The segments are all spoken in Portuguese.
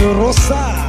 Rosa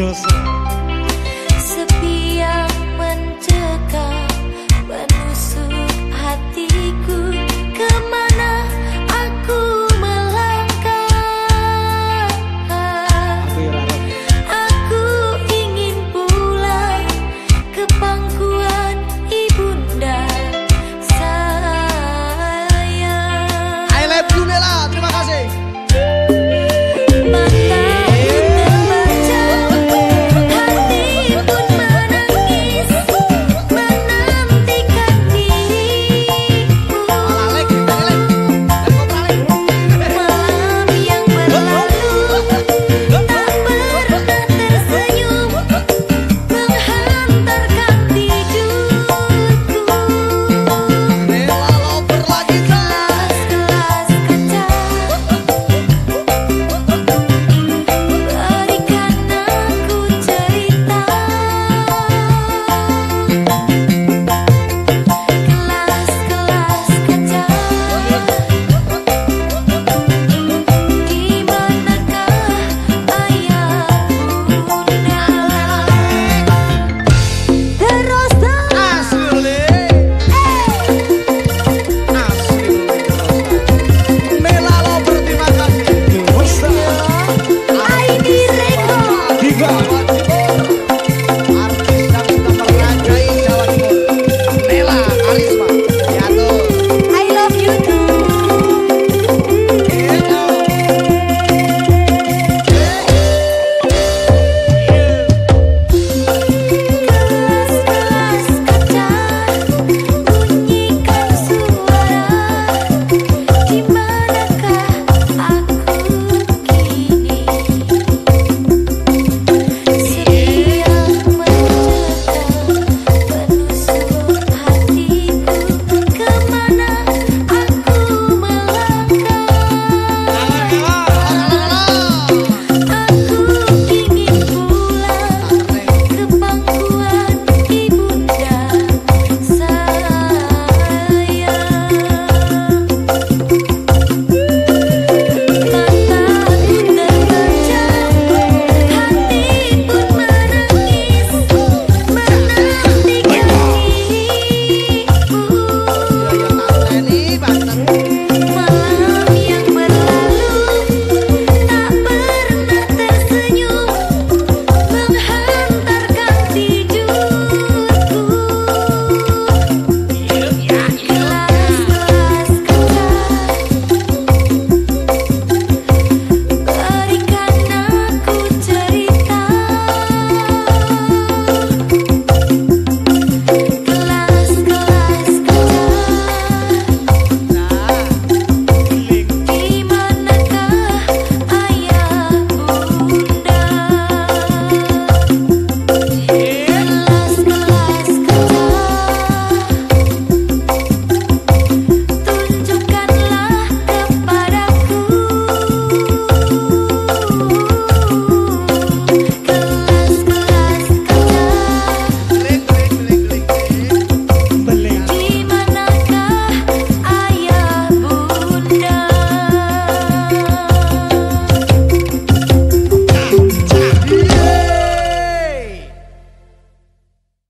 Just.